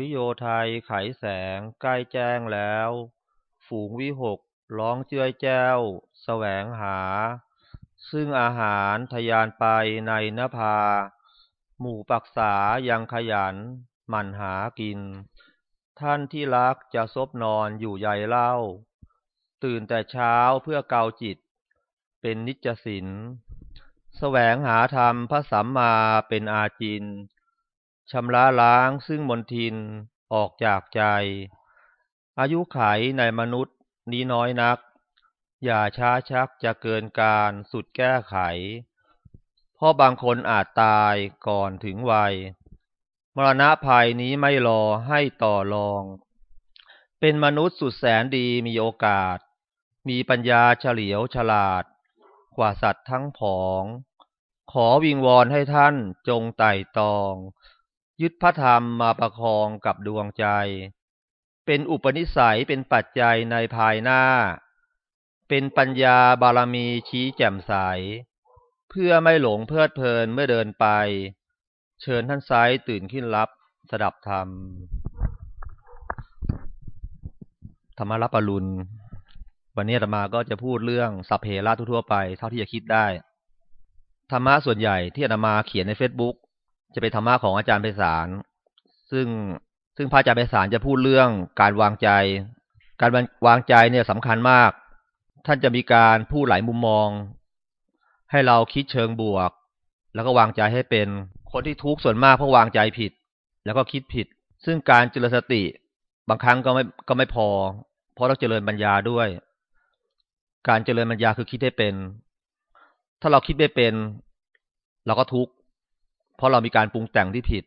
ริโยไทยไขแสงใกล้แจ้งแล้ว ฝูงวิหกร้องเจื้อยแจ้วแสวงหา ซึ่งอาหารทยานไปในนภา หมู่ปักษายังขยันหมั่นหากิน ท่านที่รักจะซบนอนอยู่ใยเล่า ตื่นแต่เช้าเพื่อเกาจิต เป็นนิจสินแสวงหาธรรมพระสัมมาเป็นอาจิน ชำระล้างซึ่งมนทินออกจากใจ อายุไขในมนุษย์นี้น้อยนัก อย่าช้าชักจะเกินการสุดแก้ไข เพราะบางคนอาจตายก่อนถึงวัย มรณะภัยนี้ไม่รอให้ต่อรอง เป็นมนุษย์สุดแสนดีมีโอกาส มีปัญญาเฉลียวฉลาด กว่าสัตว์ทั้งผอง ขอวิงวอนให้ท่านจงไต่ตอง ยึดพระธรรมมาประคองกับดวงใจ เป็นอุปนิสัยเป็นปัจจัยในภายหน้า เป็นปัญญาบารมีชี้แจ่มใส เพื่อไม่หลงเพลิดเพลินเมื่อเดินไป เชิญท่านไซตื่นขึ้นรับสดับธรรม ธรรมรับอรุณ วันนี้ธรรมาก็จะพูดเรื่องสัพเพระทั่วไป เท่าที่จะคิดได้ ธรรมะส่วนใหญ่ที่อาตมาเขียนใน Facebook จะเป็นธรรมะของอาจารย์ไพศาลซึ่งซึ่งพระอาจารย์ไพศาลจะพูดเรื่องการวางใจ การวางใจเนี่ยสำคัญมาก ท่านจะมีการพูดหลายมุมมอง ให้เราคิดเชิงบวก แล้วก็วางใจให้เป็นคนที่ทุกข์ส่วนมากเพราะวางใจผิด แล้วก็คิดผิด ซึ่งการเจริญสติบางครั้งก็ไม่ก็ไม่พอ เพราะต้องเจริญปัญญาด้วย การเจริญปัญญาคือคิดให้เป็น ถ้าเราคิดไม่เป็น เราก็ทุกข์ เพราะเรามีการปรุงแต่งที่ผิด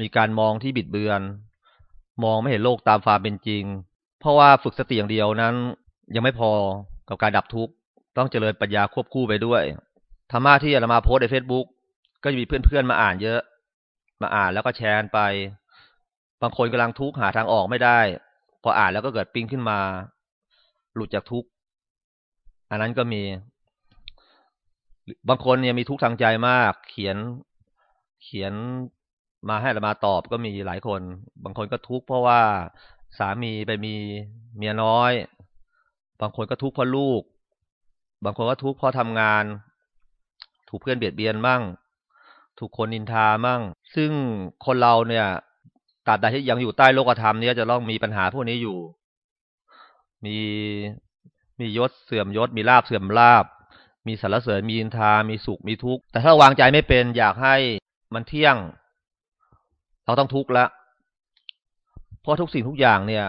มีการมองที่บิดเบือน มองไม่เห็นโลกตามความเป็นจริง เพราะว่าฝึกสติอย่างเดียวนั้น ยังไม่พอกับการดับทุกข์ต้องเจริญปัญญาควบคู่ไปด้วยธรรมะที่อาตมาโพสในเฟซบุ๊กก็จะมีเพื่อนๆมาอ่านเยอะ มาอ่านแล้วก็แชร์ไป บางคนกำลังทุกข์หาทางออกไม่ได้ พออ่านแล้วก็เกิดปิ้งขึ้นมา หลุดจากทุกข์อันนั้นก็มี บางคนเนี่ยมีทุกข์ทางใจมาก เขียน เขียนมาให้เรามาตอบก็มีหลายคน บางคนก็ทุกข์เพราะว่าสามีไปมีเมียน้อย บางคนก็ทุกข์เพราะลูก บางคนก็ทุกข์เพราะทำงาน ถูกเพื่อนเบียดเบียนมั่ง ถูกคนนินทามั่ง ซึ่งคนเราเนี่ยตราบใดที่ยังอยู่ใต้โลกธรรมเนี่ยจะต้องมีปัญหาพวกนี้อยู่ มีมียศเสื่อมยศ มีลาบเสื่อมลาบ มีสารเสริญมีอินทา มีสุขมีทุกข์ แต่ถ้าวางใจไม่เป็นอยากให้ มันเที่ยง เราต้องทุกข์ละเพราะทุกสิ่งทุกอย่างเนี่ย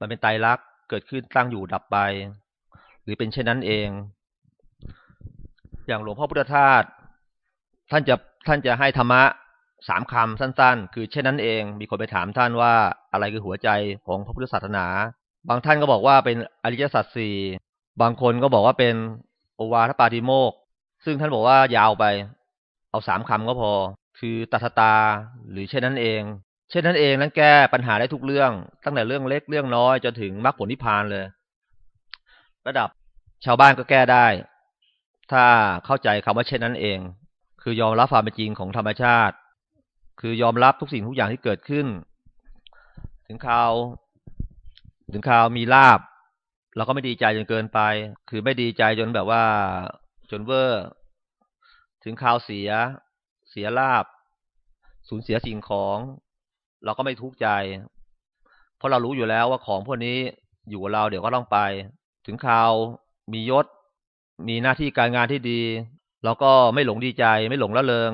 มันเป็นไตรลักษณ์เกิดขึ้นตั้งอยู่ดับไป หรือเป็นเช่นนั้นเอง อย่างหลวงพ่อพุทธทาสท่านจะท่านจะให้ธรรมะสามคำสั้น ๆ คือเช่นนั้นเอง มีคนไปถามท่านว่าอะไรคือหัวใจของพระพุทธศาสนา บางท่านก็บอกว่าเป็นอริยสัจสี่บางคนก็บอกว่าเป็นโอวาทปาติโมกซึ่งท่านบอกว่ายาวไป เอาสามคำก็พอ คือตัทตา หรือเช่นนั้นเอง เช่นนั้นเองนั้นแก้ปัญหาได้ทุกเรื่อง ตั้งแต่เรื่องเล็กเรื่องน้อยจนถึงมรรคผลนิพพานเลย ระดับชาวบ้านก็แก้ได้ ถ้าเข้าใจคำว่าเช่นนั้นเอง คือยอมรับความเป็นจริงของธรรมชาติ คือยอมรับทุกสิ่งทุกอย่างที่เกิดขึ้น ถึงข่าว ถึงข่าวมีลาบเราก็ไม่ดีใจจนเกินไป คือไม่ดีใจจนแบบว่าจนเวอร์ ถึงข่าวเสีย สียลาบ สูญเสียสิ่งของ เราก็ไม่ทุกข์ใจ เพราะเรารู้อยู่แล้วว่าของพวกนี้อยู่กับเราเดี๋ยวก็ต้องไป ถึงข่าวมียศ มีหน้าที่การงานที่ดี เราก็ไม่หลงดีใจ ไม่หลงละเลง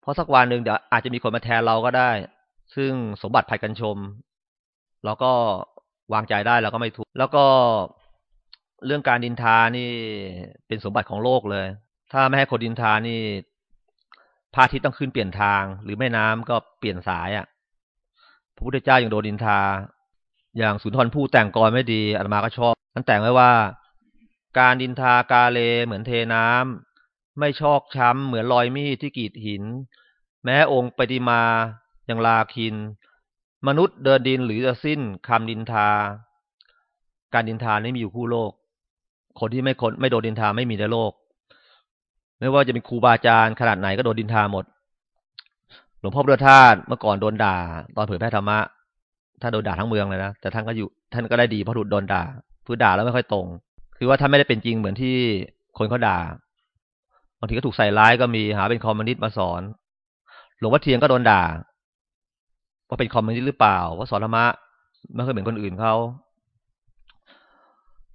เพราะสักวันหนึ่งเดี๋ยวอาจจะมีคนมาแทนเราก็ได้ ซึ่งสมบัติภัยกันชม เราก็วางใจได้แล้วก็ไม่ทุกข์แล้วก็เรื่องการดินทานี่เป็นสมบัติของโลกเลย ถ้าไม่ให้คนดินทานี่ พระอาทิตย์ต้องขึ้นเปลี่ยนทาง หรือแม่น้ำก็เปลี่ยนสายอะ่ะ พระพุทธเจ้ายังโดนดินทา อย่างสุนทรภู่แต่งกรไม่ดีอาตมาก็ชอบท่านแต่งไว้ว่า การดินทากาเลเหมือนเทน้ำไม่ชอกช้ำเหมือนรอยมีดที่กีดหิน แม้องค์ปฏิมายังลาคิน มนุษย์เดินดินหรือจะสิ้นคำดินทา การดินทาไม่มีอยู่คู่โลก คนที่ไม่คนไม่โดนดินทาไม่มีในโลก ไม่ว่าจะเป็นครูบาอาจารย์ขนาดไหนก็โดนดินทาหมด หลวงพ่อพุทธทาสเมื่อก่อนโดนด่า ตอนเผยแพร่ธรรมะท่านโดนด่าทั้งเมืองเลยนะแต่ท่านก็อยู่ ท่านก็ได้ดีเพราะถูกโดนด่าพูดด่าแล้วไม่ค่อยตรง คือว่าท่านไม่ได้เป็นจริงเหมือนที่คนเขาด่าบางทีก็ถูกใส่ร้ายก็มีหาว่าเป็นคอมมิวนิสต์มาสอน หลวงพ่อเทียนก็โดนด่าว่าเป็นคอมมิวนิสต์หรือเปล่าว่าสอนธรรมะไม่เคยเหมือนคนอื่นเขา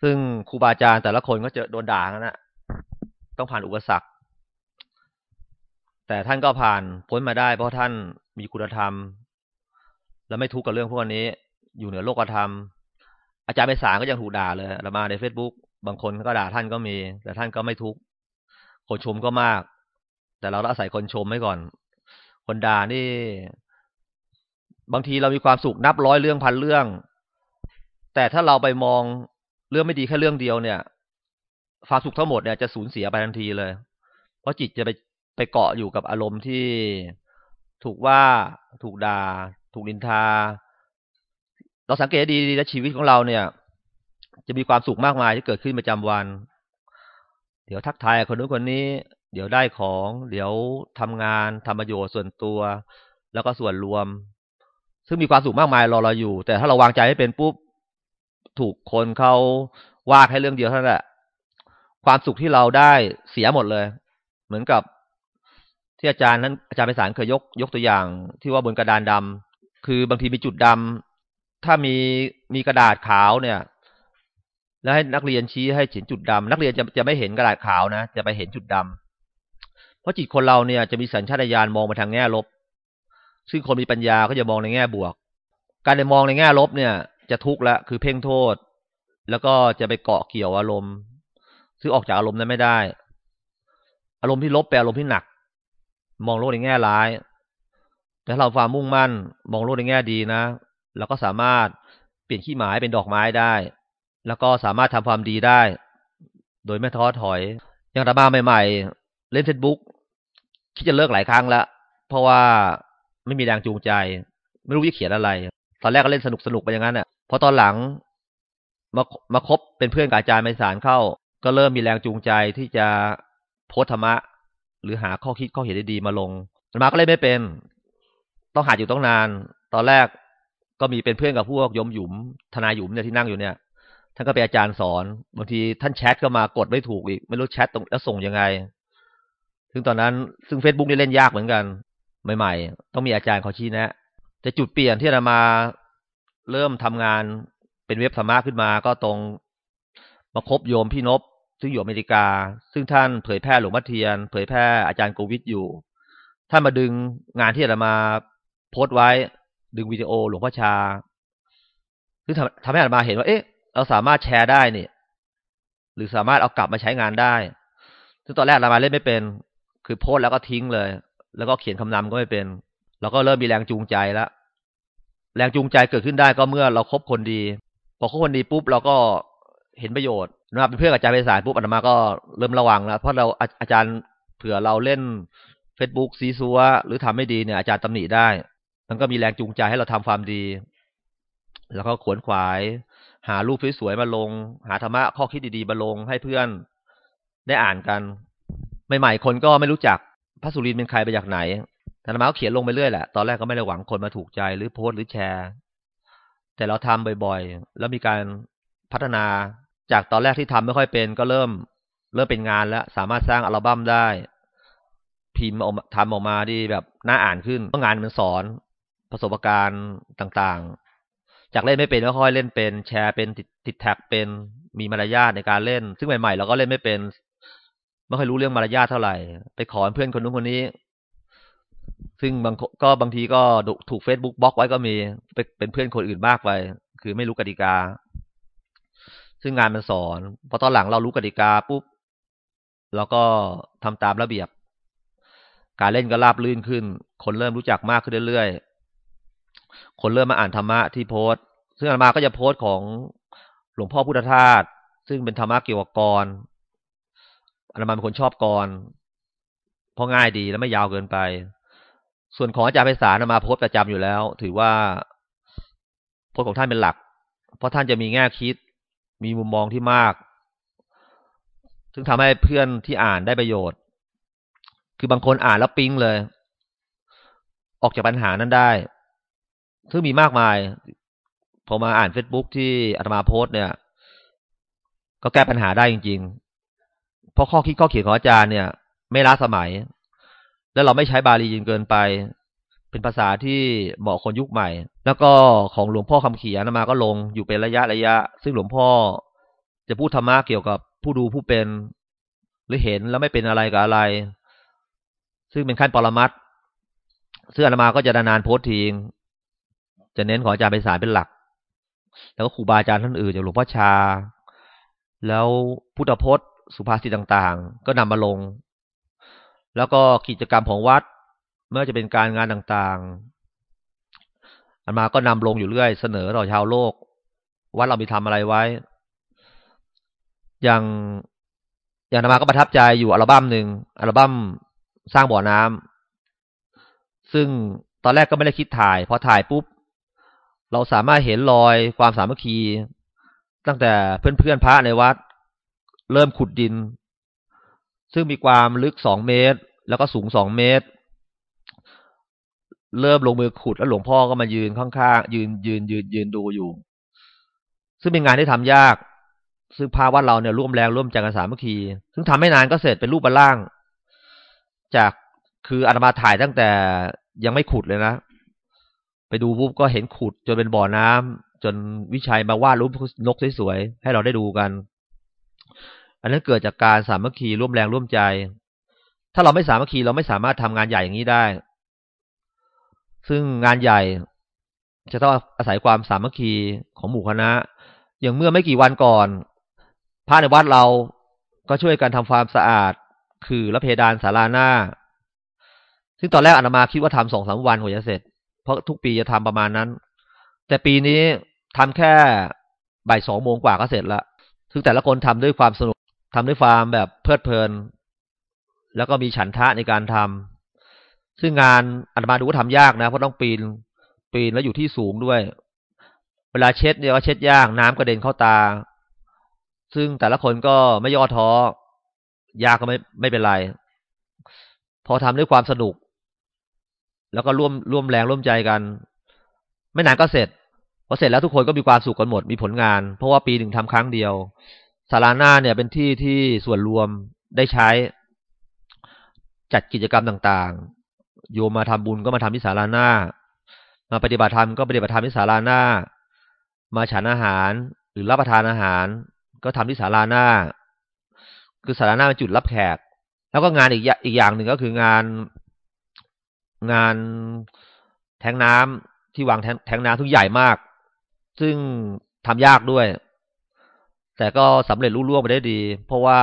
ซึ่งครูบาอาจารย์แต่ละคนก็เจอโดนด่านะ ต้องผ่านอุปสรรค แต่ท่านก็ผ่านพ้นมาได้ เพราะท่านมีคุณธรรม และไม่ทุกข์กับเรื่องพวกนี้ อยู่เหนือโลกธรรม อาจารย์ไพศาลก็ยังถูกด่าเลยเรามาในเฟซบุ๊กบางคนก็ด่าท่านก็มี แต่ท่านก็ไม่ทุกข์คนชมก็มาก แต่เราอาศัยคนชมไว้ก่อน คนด่านี่ บางทีเรามีความสุขนับร้อยเรื่องพันเรื่อง แต่ถ้าเราไปมองเรื่องไม่ดีแค่เรื่องเดียวเนี่ย ความสุขทั้งหมดเนี่ยจะสูญเสียไปทันทีเลย เพราะจิตจะไปไปเกาะอยู่กับอารมณ์ที่ถูกว่าถูกด่า ถูกนินทา เราสังเกตดีๆแล้วชีวิตของเราเนี่ย จะมีความสุขมากมายที่เกิดขึ้นประจำวัน เดี๋ยวทักทายคนนู้นคนนี้ เดี๋ยวได้ของ เดี๋ยวทำงานทำประโยชน์ส่วนตัว แล้วก็ส่วนรวม ซึ่งมีความสุขมากมายรอเราอยู่ แต่ถ้าเราวางใจให้เป็นปุ๊บถูกคนเขาว่าแค่เรื่องเดียวเท่านั้นแหละ ความสุขที่เราได้เสียหมดเลย เหมือนกับที่อาจารย์นั้นอาจารย์ไปสารเคยยกยกตัวอย่าง ที่ว่าบนกระดานดำคือบางทีมีจุดดำถ้ามีมีกระดาษขาวเนี่ย แล้วให้นักเรียนชี้ให้เห็นจุดดำนักเรียนจะจะไม่เห็นกระดาษขาวนะจะไปเห็นจุดดำเพราะจิตคนเราเนี่ยจะมีสัญชาตญาณมองไปทางแง่ลบ ซึ่งคนมีปัญญาก็จะมองในแง่บวก การในมองในแง่ลบเนี่ย จะทุกข์ละคือเพ่งโทษ แล้วก็จะไปเกาะเกี่ยวอารมณ์ ซึ่งออกจากอารมณ์นั้นไม่ได้ อารมณ์ที่ลบแปลอารมณ์ที่หนัก มองโลกในแง่ร้าย แต่เราความมุ่งมั่น มองโลกในแง่ดีนะเราก็สามารถเปลี่ยนขี้หมายเป็นดอกไม้ได้ แล้วก็สามารถทำความดีได้ โดยไม่ท้อถอย อย่างตาบ้าใหม่ๆ เล่นเฟซบุ๊กคิดจะเลิกหลายครั้งแล้ว เพราะว่าไม่มีแรงจูงใจ ไม่รู้จะเขียนอะไร ตอนแรกก็เล่นสนุกสนุกไปอย่างนั้นเน่ะพอตอนหลังมามาคบเป็นเพื่อนกับอาจารย์ไมสารเข้า ก็เริ่มมีแรงจูงใจที่จะโพสธรรมะ หรือหาข้อคิดข้อเห็นดีๆมาลงมาก็เลยไม่เป็น ต้องหาอยู่ต้องนาน ตอนแรกก็มีเป็นเพื่อนกับพวกยมหยุมทนายหยุมเนี่ยที่นั่งอยู่เนี่ยท่านก็เป็นอาจารย์สอนบางทีท่านแชทก็มากดไม่ถูกอีก ไม่รู้แชทตรงแล้วส่งยังไง ซึ่งตอนนั้นซึ่ง Facebook นี่เล่นยากเหมือนกัน ใหม่ๆ ต้องมีอาจารย์เขาชี้แนะแต่จุดเปลี่ยนที่เรามาเริ่มทำงานเป็นเว็บธรรมะขึ้นมาก็ตรงมาคบโยมพี่นบ ซึ่งอยู่อเมริกา ซึ่งท่านเผยแพร่หลวงพ่อเทียน เผยแพร่อาจารย์โกวิทอยู่ ท่านมาดึงงานที่อามาโพสต์ไว้ ดึงวิดีโอหลวงพ่อชาซึ่งทำให้อามาเห็นว่า เอ๊ะ เราสามารถแชร์ได้นี่หรือสามารถเอากลับมาใช้งานได้ ซึ่งตอนแรกอามาเล่นไม่เป็น คือโพสต์แล้วก็ทิ้งเลย แล้วก็เขียนคำนำก็ไม่เป็นเราก็เริ่มมีแรงจูงใจแล้วแรงจูงใจเกิดขึ้นได้ก็เมื่อเราครบคนดี พอคบคนดีปุ๊บเราก็ เห็นประโยชน์นะครับเป็นเพื่อนอาจารย์ไปสายปุ๊บอาตมาก็เริ่มระวังแล้วเพราะเราอาจารย์เผื่อเราเล่น Facebook ซีซัวหรือทำไม่ดีเนี่ย อาจารย์ตำหนิได้ มันก็มีแรงจูงใจให้เราทำความดี แล้วก็ขวนขวาย หารูปสวยๆมาลง หาธรรมะข้อคิดดีๆมาลงให้เพื่อนได้อ่านกันใหม่ๆคนก็ไม่รู้จักพระสุรินเป็นใครไปจากไหนธรรมะก็เขียนลงไปเรื่อยแหละตอนแรกก็ไม่ได้หวังคนมาถูกใจหรือโพสต์หรือแชร์ แต่เราทำบ่อยๆ แล้วมีการพัฒนา จากตอนแรกที่ทำไม่ค่อยเป็น ก็เริ่ม เริ่มเป็นงานแล้ว สามารถสร้างอัลบั้มได้ พิมพ์ออกทำออกมาที่แบบน่าอ่านขึ้นเพราะงานมันสอนประสบการณ์ต่างๆ จากเล่นไม่เป็นก็ค่อยเล่นเป็น แชร์เป็นติดติดแท็กเป็นมีมารยาทในการเล่น ซึ่งใหม่ๆเราก็เล่นไม่เป็นไม่ค่อยรู้เรื่องมารยาทเท่าไหร่ ไปขอเพื่อนคนนู้นคนนี้ ซึ่งบางก็บางทีก็ถูกเฟซบุ๊กบล็อกไว้ก็มีเป็นเพื่อนคนอื่นมากไป คือไม่รู้กติกา ซึ่งงานมันสอนพอตอนหลังเรารู้กติกาปุ๊บเราก็ทำตามระเบียบ การเล่นก็ราบลื่นขึ้น คนเริ่มรู้จักมากขึ้นเรื่อยๆ คนเริ่มมาอ่านธรรมะที่โพสซึ่งอามาก็จะโพสของหลวงพ่อพุทธทาสซึ่งเป็นธรรมะเกี่ยวกับกรอามาเป็นคนชอบกรเพราะง่ายดีและไม่ยาวเกินไป ส่วนของอาจารย์ไพศาลมาโพสประจำอยู่แล้ว ถือว่าโพสของท่านเป็นหลัก เพราะท่านจะมีแง่คิด มีมุมมองที่มาก ซึ่งทำให้เพื่อนที่อ่านได้ประโยชน์ คือบางคนอ่านแล้วปิ๊งเลย ออกจากปัญหานั้นได้ ซึ่งมีมากมาย พอมาอ่านเฟซบุ๊กที่อาตมาโพสเนี่ย ก็แก้ปัญหาได้จริง ๆ เพราะข้อคิดข้อเขียนของอาจารย์เนี่ย ไม่ล้าสมัย แล้วเราไม่ใช้บาลียินเกินไป เป็นภาษาที่เหมาะคนยุคใหม่ แล้วก็ของหลวงพ่อคำเขียนมาก็ลงอยู่เป็นระยะระยะ ซึ่งหลวงพ่อจะพูดธรรมะเกี่ยวกับผู้ดูผู้เป็น หรือเห็นแล้วไม่เป็นอะไรกับอะไร ซึ่งเป็นขั้นปรมัตซึ่งอาตมาก็จะนานๆโพสทีงจะเน้นขออาจารย์เป็นสารเป็นหลัก แล้วก็ครูบาอาจารย์ท่านอื่นอย่างหลวงพ่อชา แล้วพุทธพจน์ สุภาษิตต่างๆ ก็นำมาลง แล้วก็กิจกรรมของวัด เมื่อจะเป็นการงานต่างๆอาตมาก็นำลงอยู่เรื่อย เสนอต่อชาวโลกวัดเรามีทำอะไรไว้ อย่างอย่างนามาก็ประทับใจอยู่อัลบั้มหนึ่งอัลบั้มสร้างบ่อน้ำซึ่งตอนแรกก็ไม่ได้คิดถ่ายพอถ่ายปุ๊บ เราสามารถเห็นรอยความสามัคคี ตั้งแต่เพื่อนๆพระในวัด เริ่มขุดดิน ซึ่งมีความลึกสองเมตร แล้วก็สูงสองเมตร เริ่มลงมือขุดแล้วหลวงพ่อก็มายืนข้างๆยืนยืนยืนยืนดูอยู่ ซึ่งเป็นงานที่ทำยาก ซึ่งพาวัดเราเนี่ยร่วมแรงร่วมใจกันสามัคคีซึ่งทำไม่นานก็เสร็จเป็นรูปบรรล่าง จากคืออาตมาถ่ายตั้งแต่ยังไม่ขุดเลยนะ ไปดูปุ๊บก็เห็นขุดจนเป็นบ่อน้ำจนวิชัยมาวาดรูปนกสวยๆให้เราได้ดูกัน อันนั้นเกิดจากการสามัคคีร่วมแรงร่วมใจ ถ้าเราไม่สามัคคีเราไม่สามารถทำงานใหญ่อย่างนี้ได้ ซึ่งงานใหญ่จะต้องอาศัยความสามัคคีของหมู่คณะ อย่างเมื่อไม่กี่วันก่อนพระในวัดเราก็ช่วยกันทำความสะอาด คือละเพดานศาลาหน้า ซึ่งตอนแรกอนามาคิดว่าทำสองสามวันกว่าจะเสร็จ เพราะทุกปีจะทำประมาณนั้น แต่ปีนี้ทำแค่บ่ายสองโมงกว่าก็เสร็จละซึ่งแต่ละคนทำด้วยความสนุกทำด้วยความแบบเพลิดเพลิน แล้วก็มีฉันทะในการทำ ซึ่งงานอาตมาดูว่าทำยากนะเพราะต้องปีน ปีนแล้วอยู่ที่สูงด้วย เวลาเช็ดเนี่ยก็เช็ดยากน้ำกระเด็นเข้าตา ซึ่งแต่ละคนก็ไม่ย่อท้อยากก็ไม่ไม่เป็นไร พอทำด้วยความสนุก แล้วก็ร่วมร่วมแรงร่วมใจกัน ไม่นานก็เสร็จพอเสร็จแล้วทุกคนก็มีความสุขกันหมดมีผลงาน เพราะว่าปีหนึ่งทำครั้งเดียวศาลาหน้าเนี่ยเป็นที่ที่ส่วนรวมได้ใช้ จัดกิจกรรมต่างๆ โยมมาทำบุญก็มาทำที่ศาลาหน้า มาปฏิบัติธรรมก็ปฏิบัติธรรมที่ศาลาหน้า มาฉันอาหารหรือรับประทานอาหาร ก็ทำที่ศาลาหน้า คือศาลาหน้าเป็นจุดรับแขก แล้วก็งานอีกอีกอย่างหนึ่งก็คืองานงานแทงน้ำที่วางแทงแทงน้ำทุกใหญ่มาก ซึ่งทำยากด้วย แต่ก็สำเร็จรุ่ร่วงไปได้ดี เพราะว่า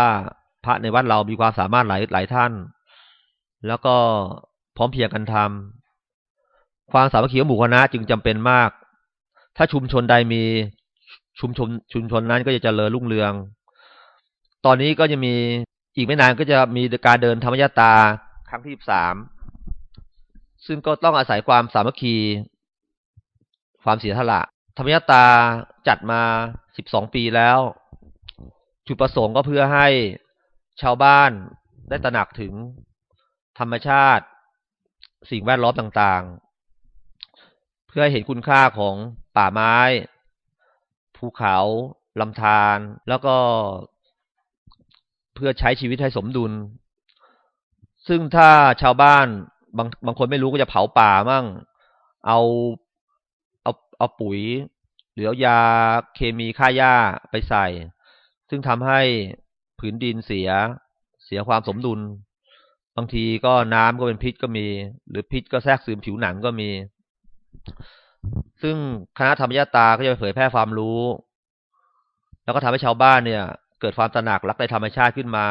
พระในวัดเรามีความสามารถหลายหลายท่าน แล้วก็ พร้อมเพียงกันทำความสามัคคีของหมู่คณะจึงจำเป็นมาก ถ้าชุมชนใดมีชุมชนชุมชนนั้นก็จะเจริญรุ่งเรือง ตอนนี้ก็จะมีอีกไม่นานก็จะมีการเดินธรรมยตาครั้งที่สาม ซึ่งก็ต้องอาศัยความสามัคคี ความเสียสละ ธรรมยตาจัดมาสิบสองปีแล้ว จุดประสงค์ก็เพื่อให้ชาวบ้านได้ตระหนักถึงธรรมชาติ สิ่งแวดล้อมต่างๆ เพื่อให้เห็นคุณค่าของป่าไม้ ภูเขาลำธารแล้วก็เพื่อใช้ชีวิตให้สมดุล ซึ่งถ้าชาวบ้านบางบางคนไม่รู้ก็จะเผาป่ามั่ง เอาเอาเอาปุ๋ย หรือเอายาเคมีฆ่าหญ้าไปใส่ ซึ่งทำให้ผืนดินเสียเสียความสมดุล บางทีก็น้ำก็เป็นพิษก็มี หรือพิษก็แทรกซึมผิวหนังก็มี ซึ่งคณะธรรมยตาก็จะเผยแพร่ความรู้ แล้วก็ทำให้ชาวบ้านเนี่ย เกิดความตระหนักรักในธรรมชาติขึ้นมา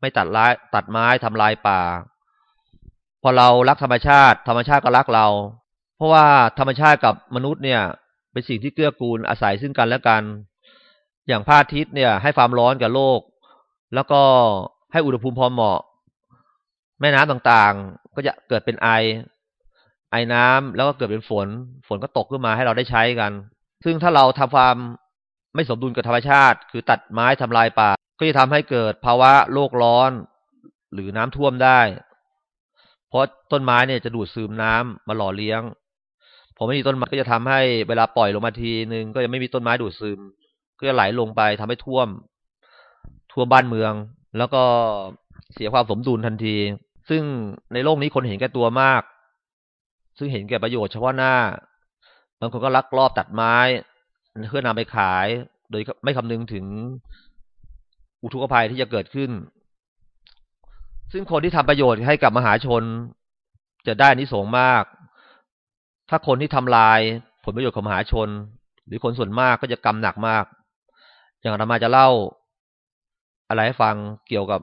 ไม่ตัดไม้ตัดไม้ทำลายป่า พอเรารักธรรมชาติ ธรรมชาติก็รักเรา เพราะว่าธรรมชาติกับมนุษย์เนี่ย เป็นสิ่งที่เกื้อกูลอาศัยซึ่งกันและกัน อย่างพระอาทิตย์เนี่ย ให้ความร้อนกับโลก แล้วก็ให้อุณหภูมิพอเหมาะ แม่น้ำต่างๆ ก็จะเกิดเป็นไอ ไอน้ำแล้วก็เกิดเป็นฝน ฝนก็ตกขึ้นมาให้เราได้ใช้กัน ซึ่งถ้าเราทำความไม่สมดุลกับธรรมชาติ คือตัดไม้ทำลายป่า ก็จะทำให้เกิดภาวะโลกร้อน หรือน้ำท่วมได้ เพราะต้นไม้เนี่ยจะดูดซึมน้ำมาหล่อเลี้ยงพอไม่มีต้นไม้ก็จะทำให้เวลาปล่อยลงมาทีนึงก็จะไม่มีต้นไม้ดูดซึม ก็จะไหลลงไปทำให้ท่วม ท่วมบ้านเมือง แล้วก็เสียความสมดุลทันที ซึ่งในโลกนี้คนเห็นแก่ตัวมาก ซึ่งเห็นแก่ประโยชน์เฉพาะหน้า บางคนก็ลักลอบตัดไม้ เพื่อนำไปขาย โดยไม่คำนึงถึงอุทกภัยที่จะเกิดขึ้น ซึ่งคนที่ทำประโยชน์ให้กับมหาชน จะได้นิสงมาก ถ้าคนที่ทำลายผลประโยชน์ของมหาชน หรือคนส่วนมากก็จะกรรมหนักมาก อย่างอาตมาจะเล่าอะไรให้ฟังเกี่ยวกับ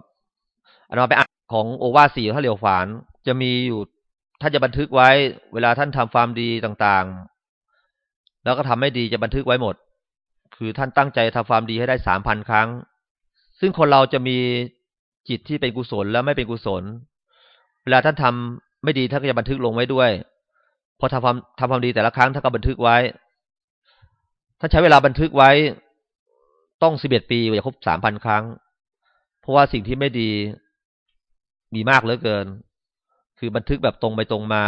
อาตมาไปอ่าน ของโอวาสีท่าเหลียวฝานจะมีอยู่ท่านจะบันทึกไว้ เวลาท่านทำความดีต่างๆ แล้วก็ทำให้ดีจะบันทึกไว้หมด คือท่านตั้งใจทำความดีให้ได้สามพันครั้ง ซึ่งคนเราจะมีจิตที่เป็นกุศลแล้วไม่เป็นกุศล เวลาท่านทำไม่ดีท่านก็จะบันทึกลงไว้ด้วย พอทำความทำความดีแต่ละครั้งท่านก็บันทึกไว้ ท่านใช้เวลาบันทึกไว้ต้องสิบเอ็ดปีกว่าจะครบสามพันครั้ง เพราะว่าสิ่งที่ไม่ดี มีมากเหลือเกิน คือบันทึกแบบตรงไปตรงมา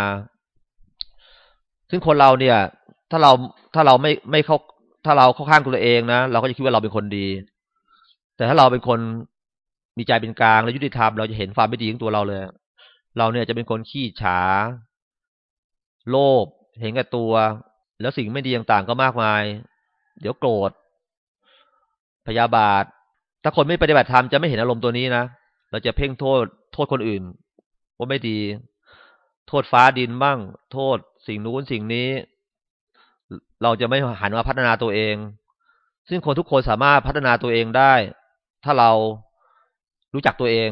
ซึ่งคนเราเนี่ย ถ้าเราถ้าเราไม่ไม่เข้า ถ้าเราเข้าข้างตัวเองนะเราก็จะคิดว่าเราเป็นคนดี แต่ถ้าเราเป็นคนมีใจเป็นกลางและยุติธรรมเราจะเห็นความไม่ดีของตัวเราเลย เราเนี่ยจะเป็นคนขี้ฉา โลภเห็นแก่ตัว แล้วสิ่งไม่ดีต่างๆก็มากมาย เดี๋ยวโกรธพยาบาท ถ้าคนไม่ปฏิบัติธรรมจะไม่เห็นอารมณ์ตัวนี้นะ เราจะเพ่งโทษ โทษคนอื่นว่าไม่ดี โทษฟ้าดินบ้าง โทษสิ่งนู้นสิ่งนี้ เราจะไม่หันมาพัฒนาตัวเอง ซึ่งคนทุกคนสามารถพัฒนาตัวเองได้ ถ้าเรารู้จักตัวเอง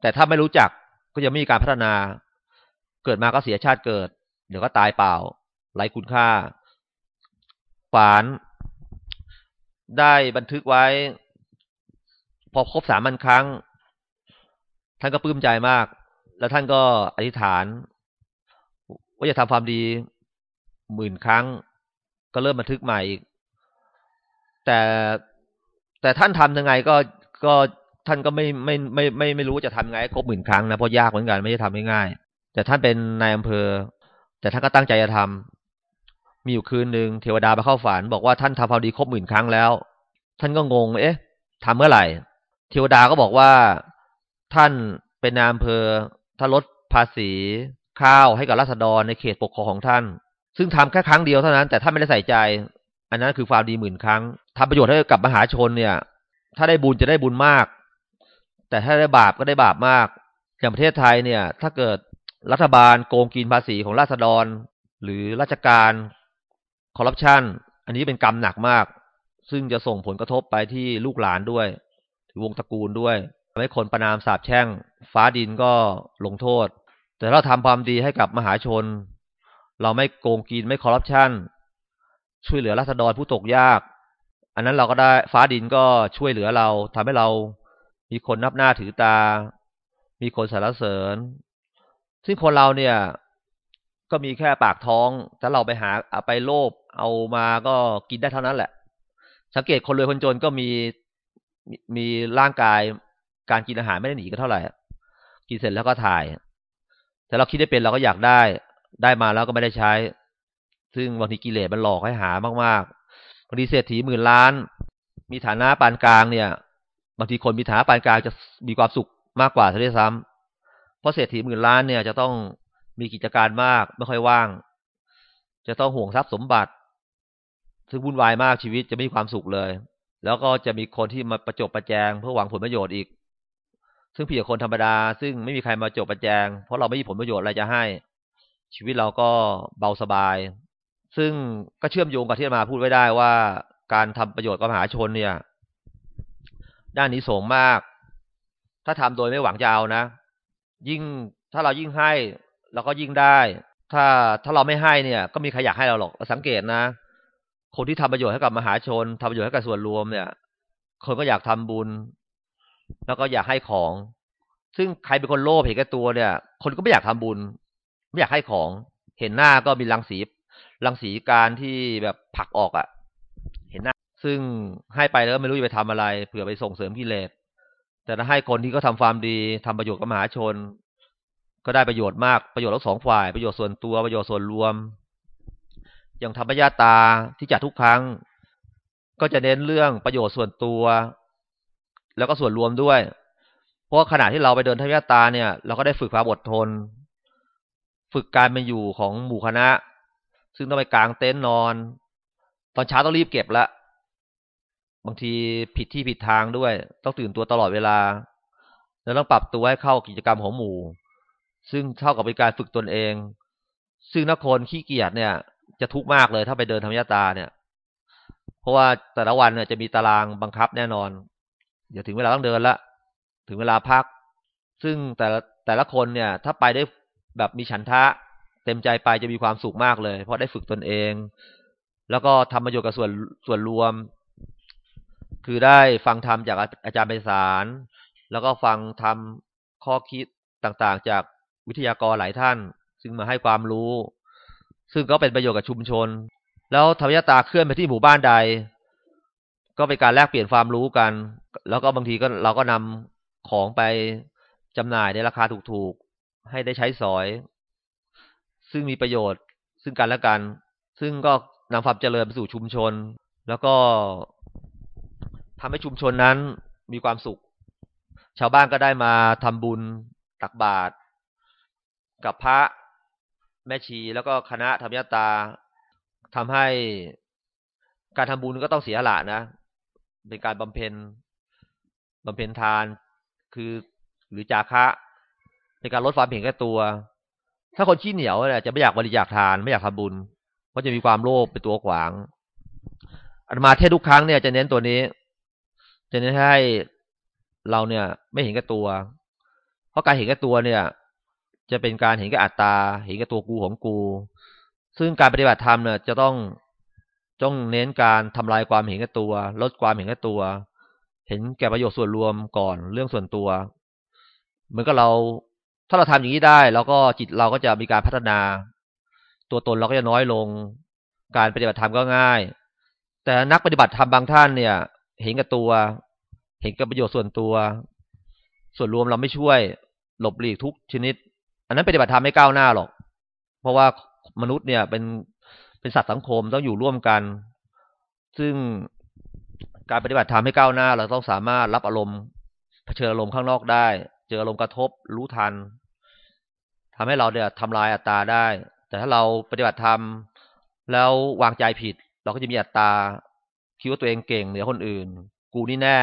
แต่ถ้าไม่รู้จักก็จะไม่มีการพัฒนา เกิดมาก็เสียชาติเกิด เดี๋ยวก็ตายเปล่าไร้คุณค่าฝานได้บันทึกไว้ พอครบสามพันครั้ง ท่านก็ปลื้มใจมาก แล้วท่านก็อธิษฐาน ว่าจะทำความดีหมื่นครั้ง ก็เริ่มบันทึกใหม่อีก แต่แต่ท่านทำยังไงก็ก็ท่านก็ไม่ไม่ไม่ไม่ไม่รู้จะทำยังไงครบหมื่นครั้งนะเพราะยากเหมือนกันไม่ใช่ทำง่ายๆแต่ท่านเป็นนายอำเภอ แต่ท่านก็ตั้งใจจะทำมีอยู่คืนหนึ่งเทวดามาเข้าฝัน บอกว่าท่านทำความดีครบหมื่นครั้งแล้ว ท่านก็งง เอ๊ะทำเมื่อไหร่ เทวดาก็บอกว่า ท่านเป็นนายอำเภอถ้าลดภาษีข้าวให้กับราษฎรในเขตปกครองของท่าน ซึ่งทำแค่ครั้งเดียวเท่านั้น แต่ท่านไม่ได้ใส่ใจ อันนั้นคือความดีหมื่นครั้งทำประโยชน์ให้กับมหาชนเนี่ย ถ้าได้บุญจะได้บุญมาก แต่ถ้าได้บาปก็ได้บาปมากอย่างประเทศไทยเนี่ย ถ้าเกิดรัฐบาลโกงกินภาษีของราษฎร หรือราชการคอร์รัปชันอันนี้เป็นกรรมหนักมาก ซึ่งจะส่งผลกระทบไปที่ลูกหลานด้วย ถึงวงตระกูลด้วย ทำให้คนประนามสาบแช่ง ฟ้าดินก็ลงโทษ แต่เราทำความดีให้กับมหาชน เราไม่โกงกินไม่คอร์รัปชันช่วยเหลือราษฎรผู้ตกยาก อันนั้นเราก็ได้ฟ้าดินก็ช่วยเหลือเราทำให้เรามีคนนับหน้าถือตา มีคนสรรเสริญ ซึ่งคนเราเนี่ย ก็มีแค่ปากท้อง ถ้าเราไปหาเอาไปโลภเอามาก็กินได้เท่านั้นแหละ สังเกตคนรวยคนจนก็มีมีร่างกาย การกินอาหารไม่ได้หนีกันเท่าไหร่กินเสร็จแล้วก็ถ่าย แต่เราคิดได้เป็นเราก็อยากได้ ได้มาแล้วก็ไม่ได้ใช้ ซึ่งบางทีกิเลสมันหลอกให้หามากๆบางทีเศรษฐีหมื่นล้าน มีฐานะปานกลางเนี่ยบางทีคนมีฐานะปานกลางจะมีความสุขมากกว่าซะด้วยซ้ำเพราะเศรษฐีหมื่นล้านเนี่ยจะต้องมีกิจการมากไม่ค่อยว่าง จะต้องห่วงทรัพย์สมบัติ ซึ่งวุ่นวายมากชีวิตจะไม่มีความสุขเลย แล้วก็จะมีคนที่มาประจบประแจงเพื่อหวังผลประโยชน์อีก ซึ่งเพียงคนธรรมดา ซึ่งไม่มีใครมาจบประแจง เพราะเราไม่มีผลประโยชน์อะไรจะให้ ชีวิตเราก็เบาสบาย ซึ่งก็เชื่อมโยงกับที่มาพูดไว้ได้ว่าการทำประโยชน์กับมหาชนเนี่ย ด้านนี้สูงมาก ถ้าทำโดยไม่หวังจะเอานะ ยิ่งถ้าเรายิ่งให้เราก็ยิ่งได้ ถ้าถ้าเราไม่ให้เนี่ย ก็มีใครอยากให้เราหรอกสังเกตนะ คนที่ทำประโยชน์ให้กับมหาชนทำประโยชน์ให้กับส่วนรวมเนี่ย คนก็อยากทำบุญ แล้วก็อยากให้ของ ซึ่งใครเป็นคนโลภเห็นแก่ตัวเนี่ย คนก็ไม่อยากทำบุญ ไม่อยากให้ของ เห็นหน้าก็มีรังสีรังสีการที่แบบผักออกอะ่ะ เห็นหน้า ซึ่งให้ไปแล้วไม่รู้จะไปทำอะไรเผื่อไปส่งเสริมกิเลสแต่ถ้าให้คนที่เขาทาความดีทำประโยชน์กับมหาชน ก็ได้ประโยชน์มากประโยชน์ทั้งสองฝ่ายประโยชน์ส่วนตัวประโยชน์ส่วนรวม อย่างธรรมญาตาที่จัดทุกครั้ง ก็จะเน้นเรื่องประโยชน์ส่วนตัว แล้วก็ส่วนรวมด้วย เพราะขณะที่เราไปเดินธรรมญาตาเนี่ย เราก็ได้ฝึกความอดทน ฝึกการเป็นอยู่ของหมู่คณะ ซึ่งต้องไปกลางเต็นท์นอน ตอนเช้าต้องรีบเก็บละบางทีผิดที่ผิดทางด้วย ต้องตื่นตัวตลอดเวลา แล้วต้องปรับตัวให้เข้ากิจกรรมของหมู่ ซึ่งเท่ากับเป็นการฝึกตนเอง ซึ่งนักคนขี้เกียจเนี่ย จะทุกข์มากเลยถ้าไปเดินธรรมยตาเนี่ย เพราะว่าแต่ละวันเนี่ยจะมีตารางบังคับแน่นอน เดี๋ยวถึงเวลาต้องเดินละ ถึงเวลาพัก ซึ่งแต่ละแต่ละคนเนี่ย ถ้าไปได้แบบมีฉันทะ เต็มใจไปจะมีความสุขมากเลย เพราะได้ฝึกตนเอง แล้วก็ทำประโยชน์กับส่วนส่วนรวม คือได้ฟังธรรมจากอาจารย์ไพศาลแล้วก็ฟังธรรมข้อคิดต่างๆ จากวิทยากรหลายท่าน ซึ่งมาให้ความรู้ ซึ่งก็เป็นประโยชน์กับชุมชน แล้วธรรมยตาเคลื่อนไปที่หมู่บ้านใด ก็เป็นการแลกเปลี่ยนความรู้กัน แล้วก็บางทีก็เราก็นำของไปจำหน่ายในราคาถูกๆ ให้ได้ใช้สอย ซึ่งมีประโยชน์ ซึ่งกันและกัน ซึ่งก็นำความเจริญไปสู่ชุมชน แล้วก็ทำให้ชุมชนนั้นมีความสุข ชาวบ้านก็ได้มาทำบุญตักบาตรกับพระแม่ชีแล้วก็คณะธรรมยตาทำให้การทำบุญก็ต้องเสียหละนะ เป็นการบำเพ็ญบำเพ็ญทานคือหรือจาคะเป็นการลดความเห็นแก่ตัว ถ้าคนขี้เหนียวเนี่ยจะไม่อยากบริจาคทานไม่อยากทำบุญเพราะจะมีความโลภเป็นตัวขวางอันมาเทศทุกครั้งเนี่ยจะเน้นตัวนี้ จะเน้นให้เราเนี่ย ไม่เห็นแก่ตัว เพราะการเห็นแก่ตัวเนี่ย จะเป็นการเห็นแก่อัตตา เห็นแก่ตัวกูของกู ซึ่งการปฏิบัติธรรมเนี่ยจะต้อง ต้องเน้นการทำลายความเห็นแก่ตัว ลดความเห็นแก่ตัว เห็นแก่ประโยชน์ส่วนรวมก่อนเรื่องส่วนตัว เหมือนกับเรา ถ้าเราทำอย่างนี้ได้ แล้วก็จิตเราก็จะมีการพัฒนา ตัวตนเราก็จะน้อยลง การปฏิบัติธรรมก็ง่าย แต่นักปฏิบัติธรรมบางท่านเนี่ย เห็นกับตัว เห็นกับประโยชน์ส่วนตัว ส่วนรวมเราไม่ช่วย หลบหลีกทุกชนิด อันนั้นปฏิบัติธรรมไม่ก้าวหน้าหรอก เพราะว่ามนุษย์เนี่ยเป็น เป็นสัตว์สังคมต้องอยู่ร่วมกัน ซึ่งการปฏิบัติธรรมให้ก้าวหน้า เราต้องสามารถรับอารมณ์เผชิญอารมณ์ข้างนอกได้ เจออารมณ์กระทบรู้ทันทำให้เราเนี่ยทำลายอัตตาได้ แต่ถ้าเราปฏิบัติธรรมแล้ววางใจผิด เราก็จะมีอัตตาคิดว่าตัวเองเก่งเหนือคนอื่น กูนี่แน่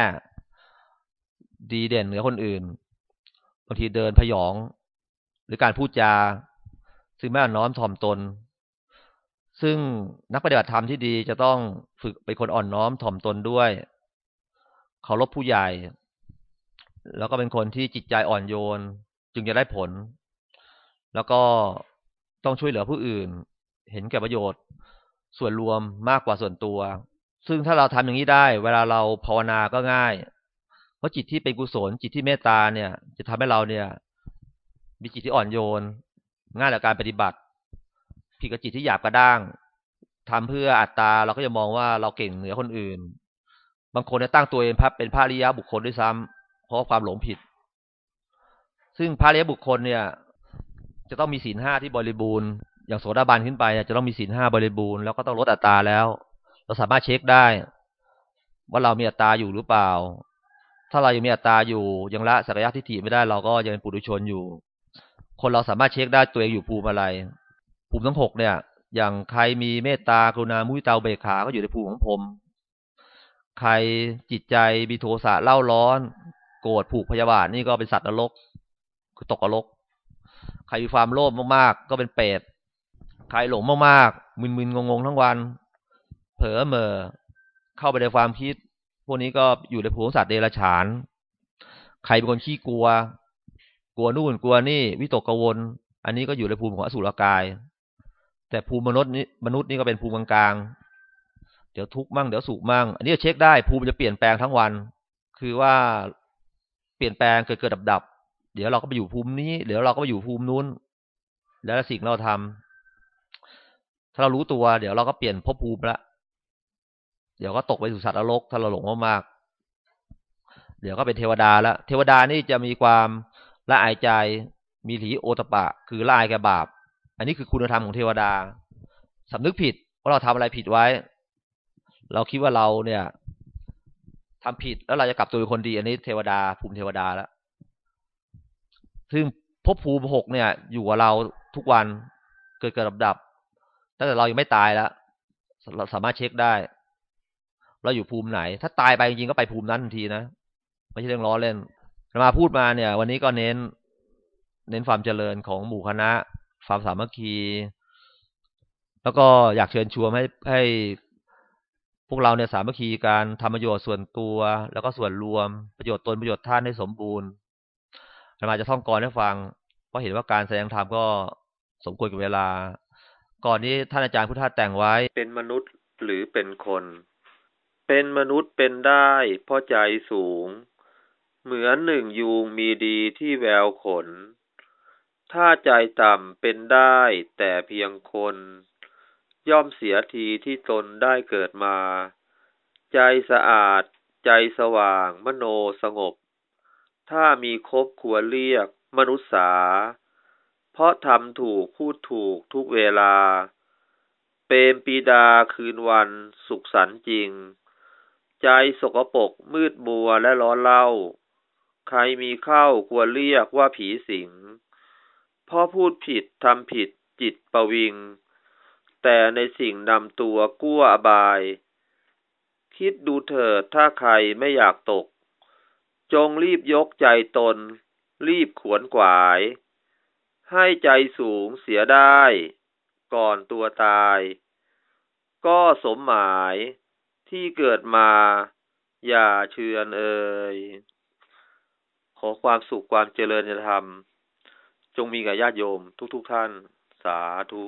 ดีเด่นเหนือคนอื่นบางทีเดินพยอง หรือการพูดจาซึ่งไม่อ่อนน้อมถ่อมตน ซึ่งนักปฏิบัติธรรมที่ดีจะต้องฝึกเป็นคนอ่อนน้อมถ่อมตนด้วยเคารพผู้ใหญ่ แล้วก็เป็นคนที่จิตใจอ่อนโยน จึงจะได้ผล แล้วก็ต้องช่วยเหลือผู้อื่น เห็นแก่ประโยชน์ ส่วนรวมมากกว่าส่วนตัว ซึ่งถ้าเราทำอย่างนี้ได้ เวลาเราภาวนาก็ง่าย เพราะจิตที่เป็นกุศลจิตที่เมตตาเนี่ย จะทำให้เราเนี่ย มีจิตที่อ่อนโยน ง่ายต่อการปฏิบัติ ผิดกับจิตที่หยาบกระด้างทำเพื่ออัตตาเราก็จะมองว่าเราเก่งเหนือคนอื่น บางคนเนี่ยตั้งตัวเองเป็นพระริยะบุคคลด้วยซ้ำเพราะความหลงผิด ซึ่งพระริยะบุคคลเนี่ย จะต้องมีศีลห้าที่บริบูรณ์อย่างโสดาบันขึ้นไปจะต้องมีศีลห้าบริบูรณ์แล้วก็ต้องลดอัตตาแล้ว เราสามารถเช็คได้ ว่าเรามีอัตตาอยู่หรือเปล่า ถ้าเรายังมีอัตตาอยู่ยังละสักยะทิฏฐิไม่ได้เราก็ยังเป็นปุถุชนอยู่ คนเราสามารถเช็คได้ตัวเองอยู่ภูมิอะไร ภูมิทั้งหกเนี่ย อย่างใครมีเมตตากรุณามุตตาเบขา ก็อยู่ในภูมิของผมใครจิตใจมีโทสะเล่าร้อน โกรธผูกพยาบาทนี่ก็เป็นสัตว์นรกคือตกนรก ใครมีความโลภมากๆ ก็เป็นเปรตใครหลงมากๆมึนๆงงๆทั้งวัน เผลอเมอเข้าไปในความคิด พวกนี้ก็อยู่ในภูมิสัตว์เดรัจฉาน ใครเป็นคนขี้กลัว กลัวนู่นกลัวนี่วิตกกังวล อันนี้ก็อยู่ในภูมิของอสุรกาย แต่ภูมิมนุษย์นี้มนุษย์นี่ก็เป็นภูมิกลางๆเดี๋ยวทุกข์มั่งเดี๋ยวสุขมั่ง อันนี้เช็คได้ภูมิจะเปลี่ยนแปลงทั้งวัน คือว่าเปลี่ยนแปลงเกิดเกิดดับดับเดี๋ยวเราก็ไปอยู่ภูมินี้ เดี๋ยวเราก็ไปอยู่ภูมินู้น แล้วสิ่งเราทำถ้าเรารู้ตัว เดี๋ยวเราก็เปลี่ยนภพภูมิละเดี๋ยวก็ตกไปสู่สัตว์นรกถ้าเราหลงมากๆเดี๋ยวก็เป็นเทวดาล้วเทวดานี่จะมีความละอายใจมีถีโอตปะ คือละอายแกบาป อันนี้คือคุณธรรมของเทวดาสำนึกผิดว่าเราทำอะไรผิดไว้ เราคิดว่าเราเนี่ยทำผิดแล้วเราจะกลับตัวเป็นคนดี อันนี้เทวดาภูมิเทวดาแล้ว ซึ่งภพภูมิหกเนี่ย อยู่กับเราทุกวันเกิดเกิดดับดับตั้งแต่เรายังไม่ตายแล้วเราสามารถเช็คได้ เราอยู่ภูมิไหน ถ้าตายไปจริงๆก็ไปภูมินั้นทันทีนะไม่ใช่เรื่องล้อเล่นมาพูดมาเนี่ย วันนี้ก็เน้น เน้นความเจริญของหมู่คณะ ความสามัคคี แล้วก็อยากเชิญชวนให้ให้พวกเราเนี่ยสามัคคีการทำประโยชน์ส่วนตัว แล้วก็ส่วนรวมประโยชน์ตนประโยชน์ท่านให้สมบูรณ์มาจะท่องกรให้ฟังเพราะเห็นว่าการแสดงธรรมก็สมควรกับเวลา ก่อนนี้ท่านอาจารย์พุทธาแต่งไว้ เป็นมนุษย์หรือเป็นคน เป็นมนุษย์เป็นได้เพราะใจสูง เหมือนหนึ่งยูงมีดีที่แววขน ถ้าใจต่ำเป็นได้แต่เพียงคน ย่อมเสียทีที่ตนได้เกิดมา ใจสะอาด ใจสว่าง มโนสงบ ถ้ามีครบควรเรียกมนุษย์สา เพราะทำถูกพูดถูกทุกเวลา เปรมปีดาคืนวันสุขสันจริง ใจสกปรกมืดมัวและร้อนเล่า ใครมีเข้าควรเรียกว่าผีสิง พราะพูดผิดทำผิดจิตประวิง แต่ในสิ่งนำตัวกั้วอบาย คิดดูเถิดถ้าใครไม่อยากตก จงรีบยกใจตน รีบขวนขวาย ให้ใจสูงเสียได้ ก่อนตัวตาย ก็สมหมายที่เกิดมา อย่าเชือนเอ่ยขอความสุขความเจริญธรรม จงมีกับญาติโยมทุกๆทท่าน สาธุ